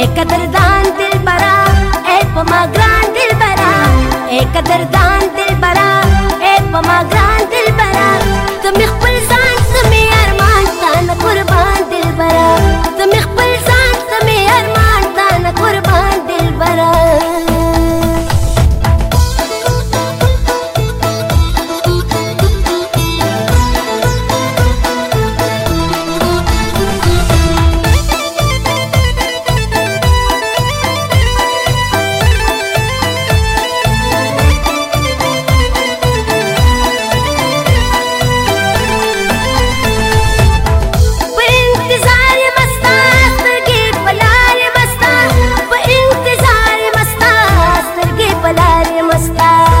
ए कदरदान दिल बरा ए पमा ग्रांड दिल बरा एक कदरदान моста